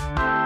you